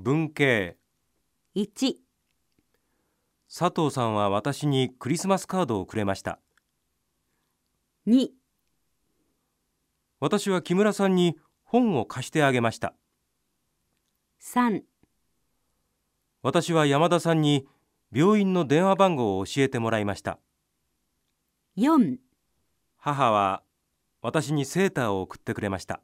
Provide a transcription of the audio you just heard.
文系。1、佐藤さんは私にクリスマスカードをくれました。2、私は木村さんに本を貸してあげました。3、私は山田さんに病院の電話番号を教えてもらいました。4母は私にセーターを送ってくれました。